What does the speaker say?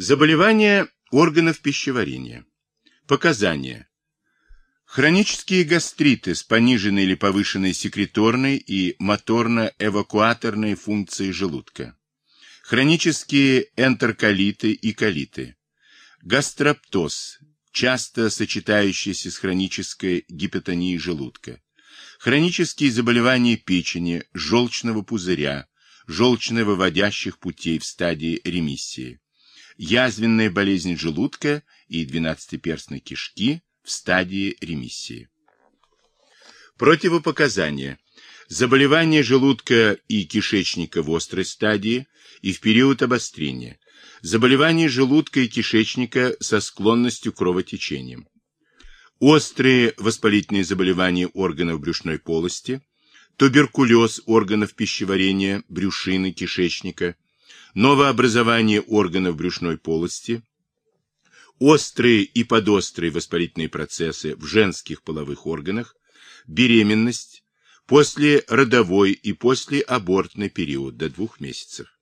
Заболевания органов пищеварения. Показания. Хронические гастриты с пониженной или повышенной секреторной и моторно-эвакуаторной функцией желудка. Хронические энтерколиты и колиты. Гастроптоз, часто сочетающийся с хронической гипотонией желудка. Хронические заболевания печени, желчного пузыря, желчно-выводящих путей в стадии ремиссии язвенная болезнь желудка и двенадцатиперстной кишки в стадии ремиссии. Противопоказания. Заболевания желудка и кишечника в острой стадии и в период обострения. Заболевания желудка и кишечника со склонностью к кровотечениям. Острые воспалительные заболевания органов брюшной полости, туберкулез органов пищеварения, брюшины, кишечника – новообразование органов брюшной полости, острые и подострые воспалительные процессы в женских половых органах, беременность, после родовой и после абортный период до двух месяцев.